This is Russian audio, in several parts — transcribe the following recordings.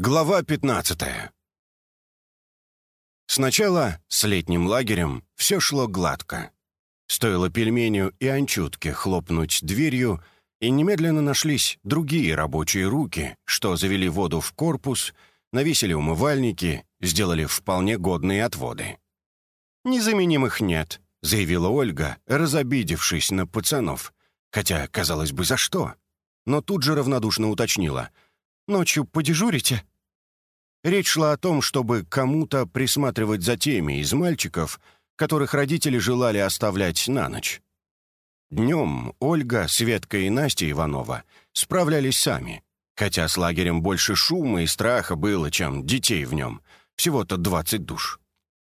Глава 15 Сначала с летним лагерем все шло гладко. Стоило пельменю и анчутке хлопнуть дверью, и немедленно нашлись другие рабочие руки, что завели воду в корпус, навесили умывальники, сделали вполне годные отводы. «Незаменимых нет», — заявила Ольга, разобидевшись на пацанов. Хотя, казалось бы, за что? Но тут же равнодушно уточнила — Ночью подежурите?» Речь шла о том, чтобы кому-то присматривать за теми из мальчиков, которых родители желали оставлять на ночь. Днем Ольга, Светка и Настя Иванова справлялись сами, хотя с лагерем больше шума и страха было, чем детей в нем, всего-то 20 душ.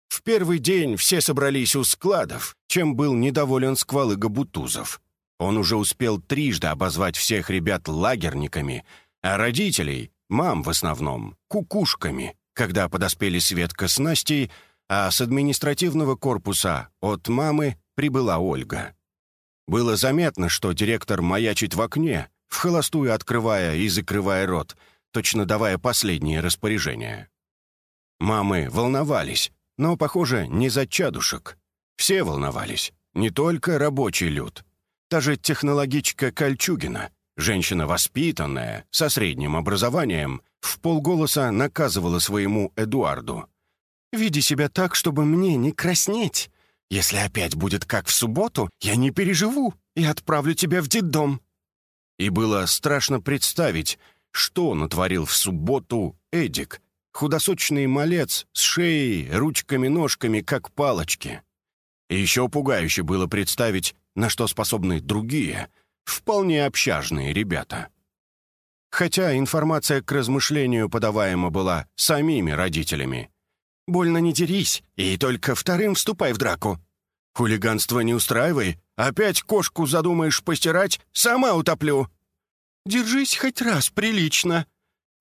В первый день все собрались у складов, чем был недоволен сквалыга Бутузов. Он уже успел трижды обозвать всех ребят лагерниками, а родителей, мам в основном, кукушками, когда подоспели Светка с Настей, а с административного корпуса от мамы прибыла Ольга. Было заметно, что директор маячит в окне, в холостую открывая и закрывая рот, точно давая последние распоряжения. Мамы волновались, но, похоже, не за чадушек. Все волновались, не только рабочий люд. Та же технологичка Кольчугина — Женщина воспитанная, со средним образованием, в полголоса наказывала своему Эдуарду. «Веди себя так, чтобы мне не краснеть. Если опять будет как в субботу, я не переживу и отправлю тебя в детдом». И было страшно представить, что натворил в субботу Эдик, худосочный малец с шеей, ручками-ножками, как палочки. И еще пугающе было представить, на что способны другие — вполне общажные ребята. Хотя информация к размышлению подаваема была самими родителями. «Больно не дерись, и только вторым вступай в драку. Хулиганство не устраивай, опять кошку задумаешь постирать, сама утоплю. Держись хоть раз прилично.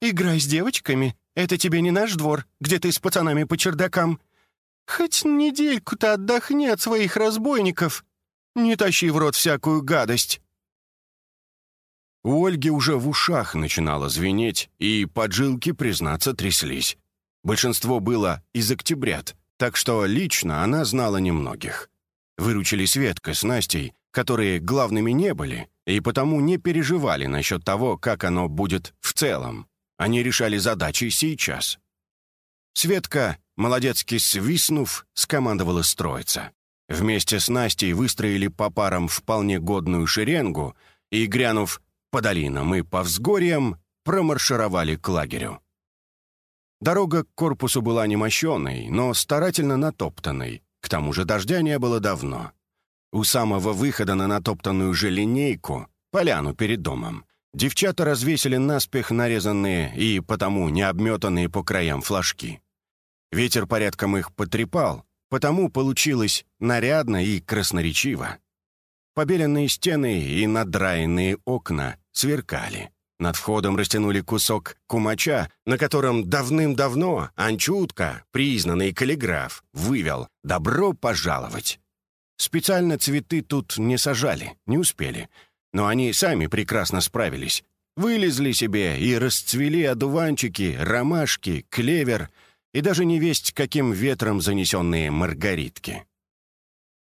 Играй с девочками, это тебе не наш двор, где ты с пацанами по чердакам. Хоть недельку-то отдохни от своих разбойников. Не тащи в рот всякую гадость». У Ольги уже в ушах начинало звенеть, и поджилки, признаться, тряслись. Большинство было из октябрят, так что лично она знала немногих. Выручили Светка с Настей, которые главными не были, и потому не переживали насчет того, как оно будет в целом. Они решали задачи сейчас. Светка, молодецки свистнув, скомандовала строиться. Вместе с Настей выстроили по парам вполне годную шеренгу и, грянув по долинам и по взгорьям промаршировали к лагерю. Дорога к корпусу была немощенной, но старательно натоптанной. К тому же дождя не было давно. У самого выхода на натоптанную же линейку, поляну перед домом, девчата развесили наспех нарезанные и потому не обметанные по краям флажки. Ветер порядком их потрепал, потому получилось нарядно и красноречиво. Побеленные стены и надраенные окна сверкали. Над входом растянули кусок кумача, на котором давным-давно Анчутка, признанный каллиграф, вывел «Добро пожаловать». Специально цветы тут не сажали, не успели, но они сами прекрасно справились. Вылезли себе и расцвели одуванчики, ромашки, клевер и даже невесть каким ветром занесенные маргаритки.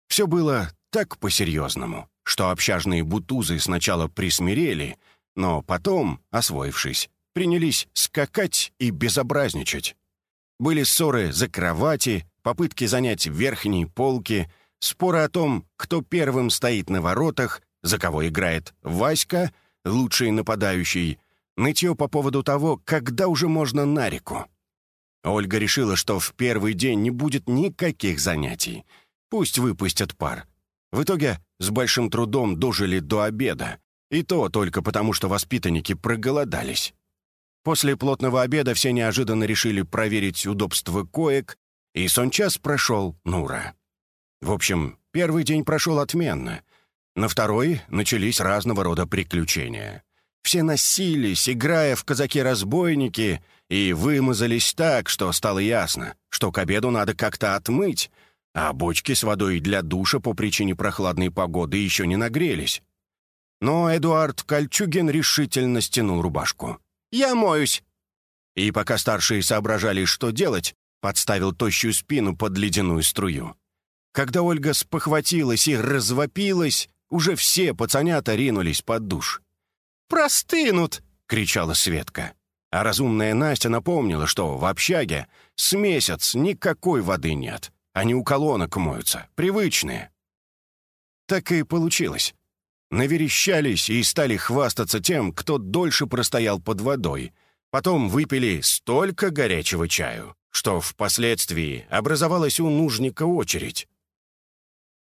Все было так по-серьезному, что общажные бутузы сначала присмирели, но потом, освоившись, принялись скакать и безобразничать. Были ссоры за кровати, попытки занять верхние полки, споры о том, кто первым стоит на воротах, за кого играет Васька, лучший нападающий, нытье по поводу того, когда уже можно на реку. Ольга решила, что в первый день не будет никаких занятий. Пусть выпустят пар. В итоге с большим трудом дожили до обеда, и то только потому, что воспитанники проголодались. После плотного обеда все неожиданно решили проверить удобство коек, и сончас прошел Нура. В общем, первый день прошел отменно. На второй начались разного рода приключения. Все носились, играя в казаки-разбойники, и вымазались так, что стало ясно, что к обеду надо как-то отмыть, а бочки с водой для душа по причине прохладной погоды еще не нагрелись. Но Эдуард Кольчугин решительно стянул рубашку. «Я моюсь!» И пока старшие соображали, что делать, подставил тощую спину под ледяную струю. Когда Ольга спохватилась и развопилась, уже все пацанята ринулись под душ. «Простынут!» — кричала Светка. А разумная Настя напомнила, что в общаге с месяц никакой воды нет. Они у колонок моются, привычные. Так и получилось. Наверещались и стали хвастаться тем, кто дольше простоял под водой. Потом выпили столько горячего чаю, что впоследствии образовалась у нужника очередь.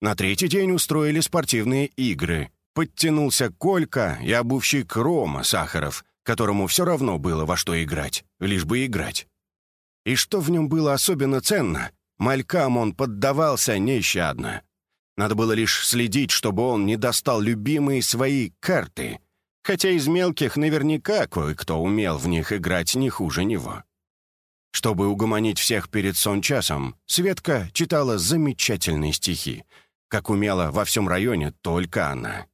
На третий день устроили спортивные игры. Подтянулся Колька и обувщик Рома Сахаров, которому все равно было во что играть, лишь бы играть. И что в нем было особенно ценно, малькам он поддавался нещадно. Надо было лишь следить, чтобы он не достал любимые свои карты, хотя из мелких наверняка кое-кто умел в них играть не хуже него. Чтобы угомонить всех перед сон-часом, Светка читала замечательные стихи, как умела во всем районе только она.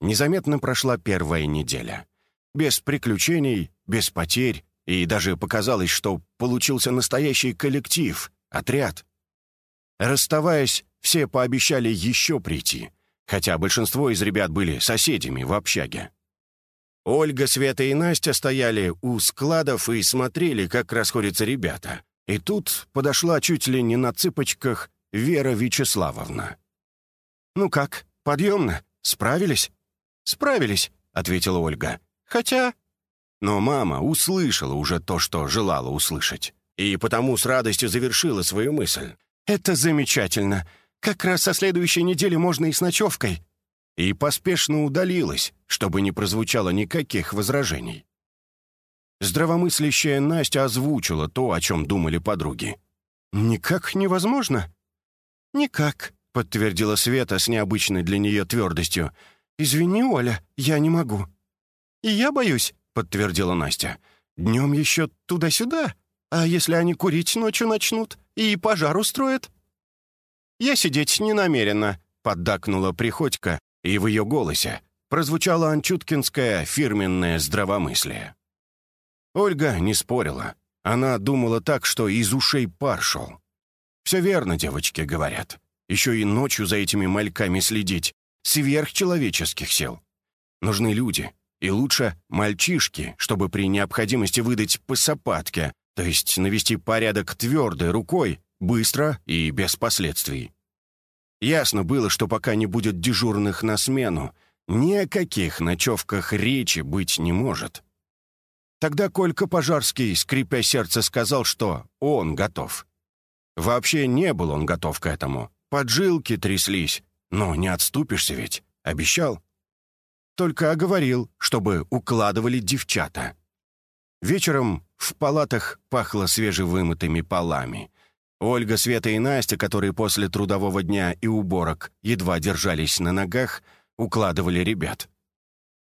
Незаметно прошла первая неделя. Без приключений, без потерь, и даже показалось, что получился настоящий коллектив, отряд. Расставаясь, все пообещали еще прийти, хотя большинство из ребят были соседями в общаге. Ольга, Света и Настя стояли у складов и смотрели, как расходятся ребята. И тут подошла чуть ли не на цыпочках Вера Вячеславовна. «Ну как, подъемно? Справились?» «Справились», — ответила Ольга. «Хотя...» Но мама услышала уже то, что желала услышать, и потому с радостью завершила свою мысль. «Это замечательно. Как раз со следующей недели можно и с ночевкой». И поспешно удалилась, чтобы не прозвучало никаких возражений. Здравомыслящая Настя озвучила то, о чем думали подруги. «Никак невозможно?» «Никак», — подтвердила Света с необычной для нее твердостью. «Извини, Оля, я не могу». «И я боюсь», — подтвердила Настя. «Днем еще туда-сюда, а если они курить ночью начнут и пожар устроят?» «Я сидеть не намерена», — поддакнула Приходько, и в ее голосе прозвучало анчуткинское фирменное здравомыслие. Ольга не спорила. Она думала так, что из ушей пар шел. «Все верно, девочки говорят. Еще и ночью за этими мальками следить. Сверхчеловеческих сил. Нужны люди. И лучше мальчишки, чтобы при необходимости выдать по сапатке, то есть навести порядок твердой рукой, Быстро и без последствий. Ясно было, что пока не будет дежурных на смену, ни о каких ночевках речи быть не может. Тогда Колька Пожарский, скрипя сердце, сказал, что он готов. Вообще не был он готов к этому. Поджилки тряслись. Но не отступишься ведь. Обещал. Только оговорил, чтобы укладывали девчата. Вечером в палатах пахло свежевымытыми полами. Ольга, Света и Настя, которые после трудового дня и уборок едва держались на ногах, укладывали ребят.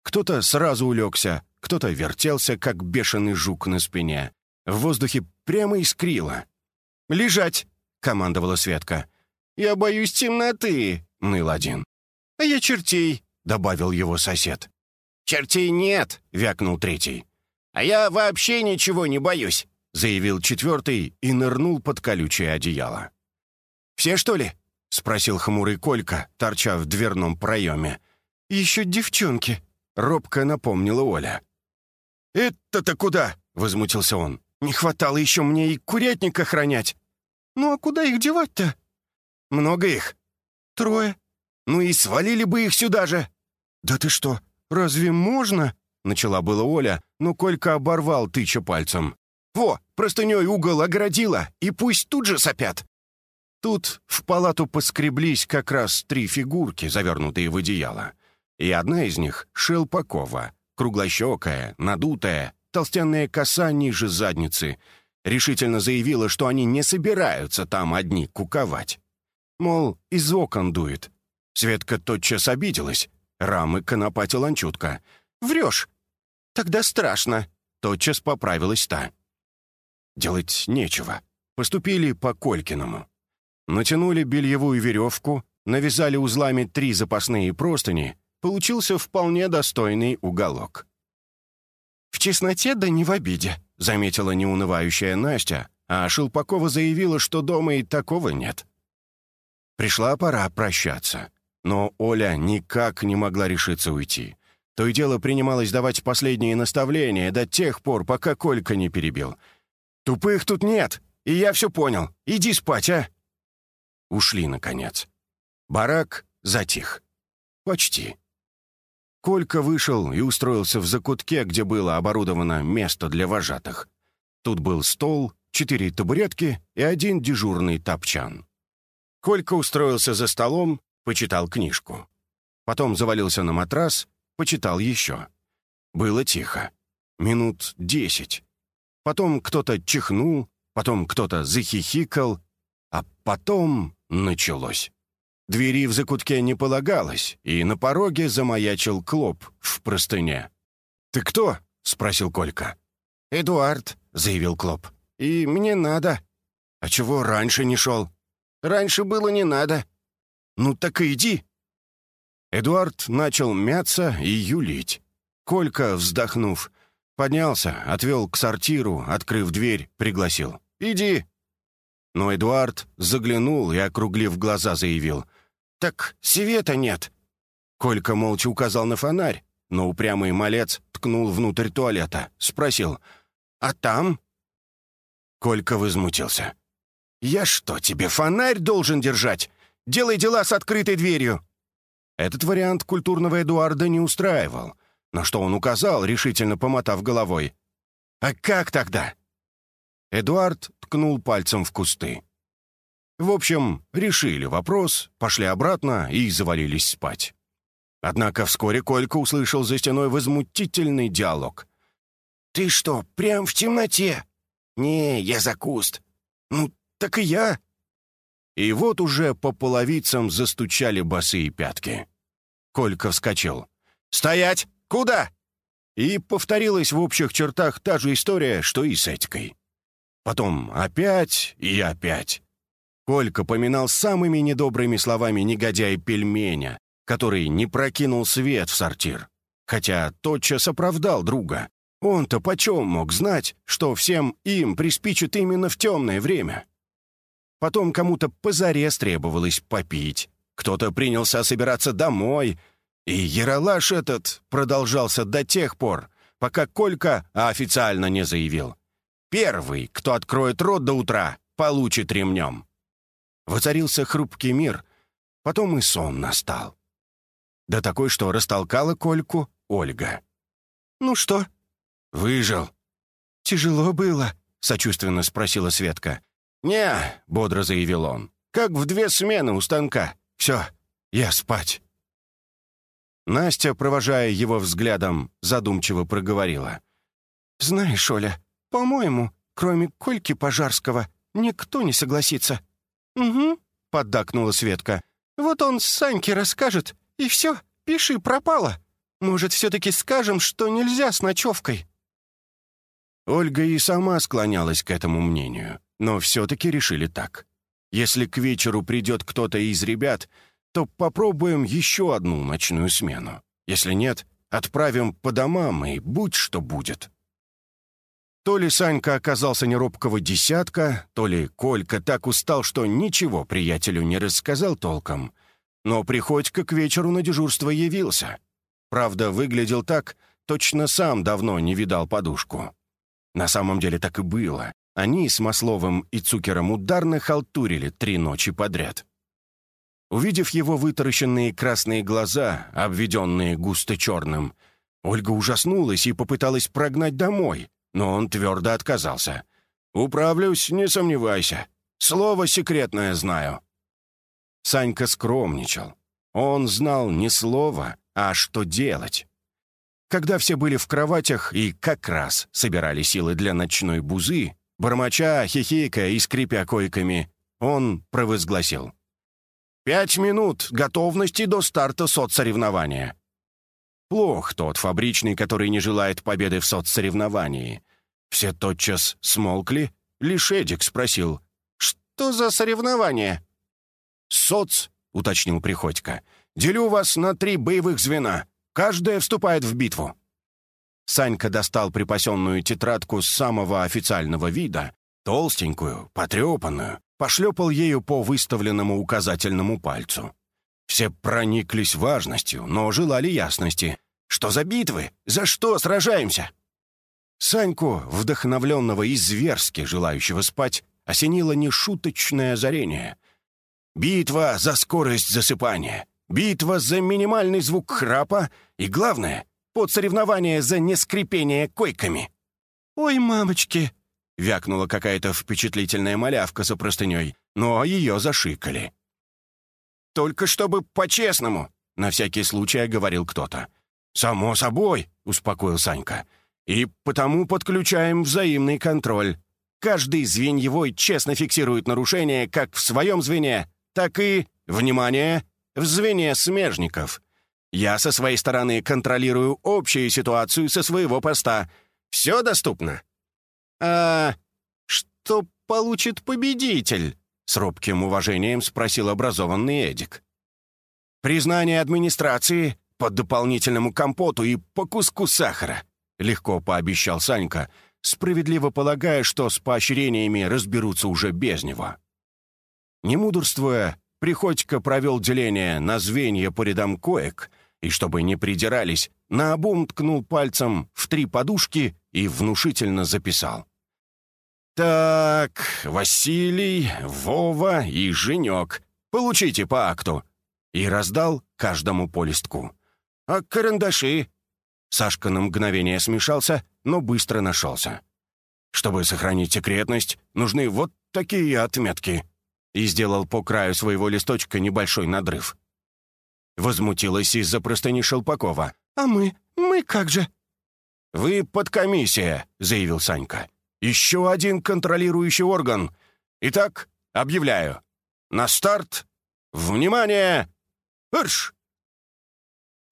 Кто-то сразу улегся, кто-то вертелся, как бешеный жук на спине. В воздухе прямо искрило. «Лежать!» — командовала Светка. «Я боюсь темноты!» — ныл один. «А я чертей!» — добавил его сосед. «Чертей нет!» — вякнул третий. «А я вообще ничего не боюсь!» — заявил четвертый и нырнул под колючее одеяло. «Все, что ли?» — спросил хмурый Колька, торча в дверном проеме. «Еще девчонки», — робко напомнила Оля. «Это-то куда?» — возмутился он. «Не хватало еще мне и курятник охранять». «Ну а куда их девать-то?» «Много их?» «Трое». «Ну и свалили бы их сюда же». «Да ты что, разве можно?» — начала была Оля, но Колька оборвал, тыча пальцем. Во, простыней угол оградила, и пусть тут же сопят!» Тут в палату поскреблись как раз три фигурки, завернутые в одеяло. И одна из них — Шелпакова, круглощекая, надутая, толстенная коса ниже задницы, решительно заявила, что они не собираются там одни куковать. Мол, из окон дует. Светка тотчас обиделась. Рамы конопатил анчутка. «Врешь!» «Тогда страшно!» Тотчас поправилась та. Делать нечего. Поступили по Колькиному. Натянули бельевую веревку, навязали узлами три запасные простыни, получился вполне достойный уголок. «В чесноте да не в обиде», — заметила неунывающая Настя, а Шелпакова заявила, что дома и такого нет. Пришла пора прощаться, но Оля никак не могла решиться уйти. То и дело принималось давать последние наставления до тех пор, пока Колька не перебил. «Тупых тут нет, и я все понял. Иди спать, а!» Ушли, наконец. Барак затих. Почти. Колька вышел и устроился в закутке, где было оборудовано место для вожатых. Тут был стол, четыре табуретки и один дежурный топчан. Колька устроился за столом, почитал книжку. Потом завалился на матрас, почитал еще. Было тихо. Минут десять. Потом кто-то чихнул, потом кто-то захихикал, а потом началось. Двери в закутке не полагалось, и на пороге замаячил Клоп в простыне. «Ты кто?» — спросил Колька. «Эдуард», — заявил Клоп. «И мне надо». «А чего раньше не шел?» «Раньше было не надо». «Ну так и иди». Эдуард начал мяться и юлить. Колька, вздохнув, поднялся, отвел к сортиру, открыв дверь, пригласил. «Иди». Но Эдуард заглянул и, округлив глаза, заявил — «Так света нет». Колька молча указал на фонарь, но упрямый малец ткнул внутрь туалета, спросил «А там?» Колька возмутился. «Я что, тебе фонарь должен держать? Делай дела с открытой дверью!» Этот вариант культурного Эдуарда не устраивал, на что он указал, решительно помотав головой. «А как тогда?» Эдуард ткнул пальцем в кусты. В общем, решили вопрос, пошли обратно и завалились спать. Однако вскоре Колька услышал за стеной возмутительный диалог. «Ты что, прям в темноте?» «Не, я за куст». «Ну, так и я». И вот уже по половицам застучали босые пятки. Колька вскочил. «Стоять! Куда?» И повторилась в общих чертах та же история, что и с Этикой. Потом опять и опять. Колька поминал самыми недобрыми словами негодяй пельменя, который не прокинул свет в сортир. Хотя тотчас оправдал друга. Он-то почем мог знать, что всем им приспичит именно в темное время? Потом кому-то позарез требовалось попить. Кто-то принялся собираться домой. И яролаж этот продолжался до тех пор, пока Колька официально не заявил. «Первый, кто откроет рот до утра, получит ремнем». Воцарился хрупкий мир, потом и сон настал. Да такой, что растолкала Кольку Ольга. «Ну что?» «Выжил». «Тяжело было?» — сочувственно спросила Светка. «Не», — бодро заявил он, — «как в две смены у станка. Все, я спать». Настя, провожая его взглядом, задумчиво проговорила. «Знаешь, Оля, по-моему, кроме Кольки Пожарского, никто не согласится. «Угу», — поддакнула Светка. «Вот он Саньке расскажет, и все, пиши, пропало. Может, все-таки скажем, что нельзя с ночевкой?» Ольга и сама склонялась к этому мнению, но все-таки решили так. Если к вечеру придет кто-то из ребят, то попробуем еще одну ночную смену. Если нет, отправим по домам, и будь что будет. То ли Санька оказался неробкого десятка, то ли Колька так устал, что ничего приятелю не рассказал толком. Но Приходько к вечеру на дежурство явился. Правда, выглядел так, точно сам давно не видал подушку. На самом деле так и было. Они с Масловым и Цукером ударно халтурили три ночи подряд. Увидев его вытаращенные красные глаза, обведенные густо черным, Ольга ужаснулась и попыталась прогнать домой, но он твердо отказался. «Управлюсь, не сомневайся. Слово секретное знаю». Санька скромничал. Он знал не слово, а что делать. Когда все были в кроватях и как раз собирали силы для ночной бузы, бормоча, хихикая и скрипя койками, он провозгласил. «Пять минут готовности до старта соцсоревнования. Плох тот фабричный, который не желает победы в соцсоревновании. Все тотчас смолкли, лишь Эдик спросил, «Что за соревнование?» «Соц», — уточнил Приходько, — «делю вас на три боевых звена. Каждое вступает в битву». Санька достал припасенную тетрадку с самого официального вида, толстенькую, потрепанную, пошлепал ею по выставленному указательному пальцу. Все прониклись важностью, но желали ясности. «Что за битвы? За что сражаемся?» Саньку, вдохновленного и зверски желающего спать, осенило нешуточное озарение. «Битва за скорость засыпания, битва за минимальный звук храпа и, главное, под соревнование за нескрипение койками. «Ой, мамочки!» — вякнула какая-то впечатлительная малявка за простыней, но ее зашикали. «Только чтобы по-честному!» — на всякий случай говорил кто-то. «Само собой!» — успокоил Санька. «И потому подключаем взаимный контроль. Каждый звеньевой честно фиксирует нарушение как в своем звене, так и, внимание, в звене смежников. Я со своей стороны контролирую общую ситуацию со своего поста. Все доступно?» «А что получит победитель?» — с робким уважением спросил образованный Эдик. «Признание администрации по дополнительному компоту и по куску сахара», — легко пообещал Санька, справедливо полагая, что с поощрениями разберутся уже без него. Не мудрствуя, Приходько провел деление на звенья по рядам коек и, чтобы не придирались, наобум ткнул пальцем в три подушки и внушительно записал. «Так, Василий, Вова и Женек, получите по акту!» И раздал каждому по листку. «А карандаши?» Сашка на мгновение смешался, но быстро нашелся. «Чтобы сохранить секретность, нужны вот такие отметки», и сделал по краю своего листочка небольшой надрыв. Возмутилась из-за простыни Шелпакова. «А мы? Мы как же?» «Вы подкомиссия», — заявил Санька. «Еще один контролирующий орган. Итак, объявляю. На старт! Внимание! Ирш!»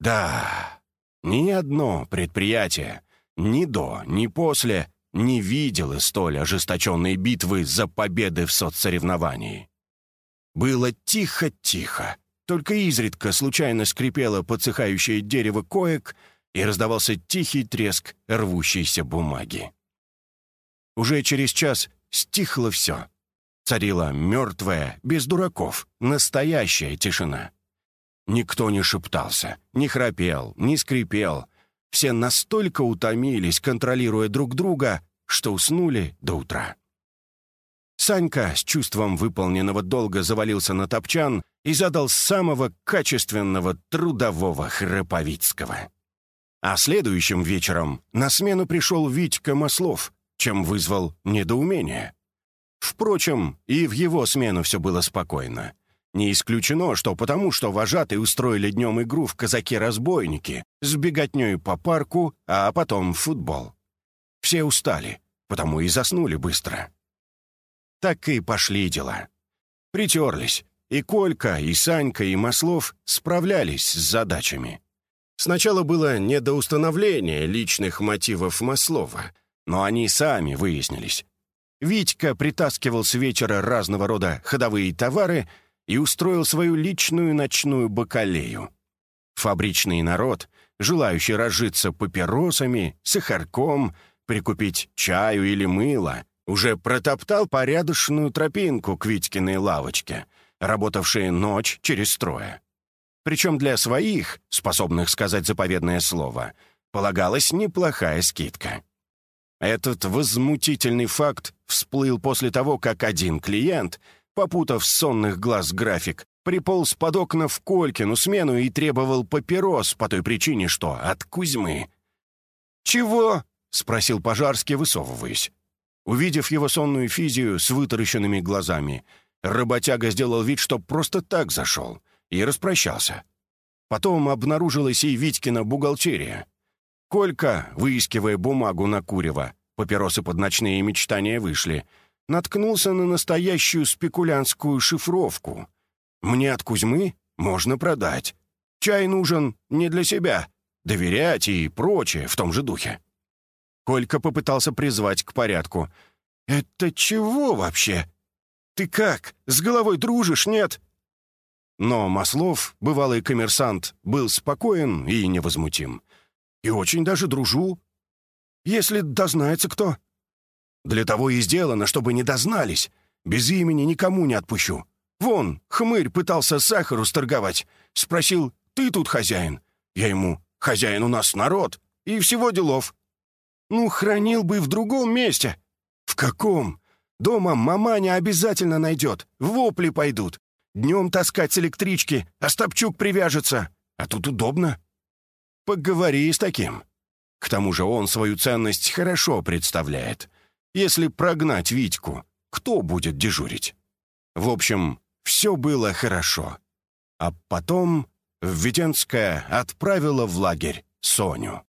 Да, ни одно предприятие, ни до, ни после не видела столь ожесточенной битвы за победы в соцсоревновании. Было тихо-тихо, только изредка случайно скрипело подсыхающее дерево коек и раздавался тихий треск рвущейся бумаги. Уже через час стихло все. Царила мертвая, без дураков, настоящая тишина. Никто не шептался, не храпел, не скрипел — все настолько утомились, контролируя друг друга, что уснули до утра. Санька с чувством выполненного долга завалился на топчан и задал самого качественного трудового Храповицкого. А следующим вечером на смену пришел Витька Маслов, чем вызвал недоумение. Впрочем, и в его смену все было спокойно. Не исключено, что потому, что вожатые устроили днем игру в казаки-разбойники с беготней по парку, а потом в футбол. Все устали, потому и заснули быстро. Так и пошли дела. Притерлись, и Колька, и Санька, и Маслов справлялись с задачами. Сначала было не до установления личных мотивов Маслова, но они сами выяснились. Витька притаскивал с вечера разного рода ходовые товары — и устроил свою личную ночную бакалею. Фабричный народ, желающий разжиться папиросами, сахарком, прикупить чаю или мыло, уже протоптал порядочную тропинку к Витькиной лавочке, работавшей ночь через трое. Причем для своих, способных сказать заповедное слово, полагалась неплохая скидка. Этот возмутительный факт всплыл после того, как один клиент — попутав сонных глаз график, приполз под окна в Колькину смену и требовал папирос по той причине, что от Кузьмы. «Чего?» — спросил Пожарский, высовываясь. Увидев его сонную физию с вытаращенными глазами, работяга сделал вид, что просто так зашел, и распрощался. Потом обнаружилась и Витькина бухгалтерия. Колька, выискивая бумагу на курево, папиросы под ночные мечтания вышли — наткнулся на настоящую спекулянтскую шифровку. Мне от Кузьмы можно продать. Чай нужен не для себя. Доверять и прочее в том же духе. Колька попытался призвать к порядку. «Это чего вообще? Ты как, с головой дружишь, нет?» Но Маслов, бывалый коммерсант, был спокоен и невозмутим. «И очень даже дружу. если дознается кто?» «Для того и сделано, чтобы не дознались. Без имени никому не отпущу. Вон, хмырь пытался сахару сторговать. Спросил, ты тут хозяин? Я ему, хозяин у нас народ, и всего делов. Ну, хранил бы в другом месте. В каком? Дома маманя обязательно найдет, вопли пойдут. Днем таскать с электрички, а Стопчук привяжется. А тут удобно. Поговори с таким. К тому же он свою ценность хорошо представляет. Если прогнать Витьку, кто будет дежурить? В общем, все было хорошо. А потом Введенская отправила в лагерь Соню.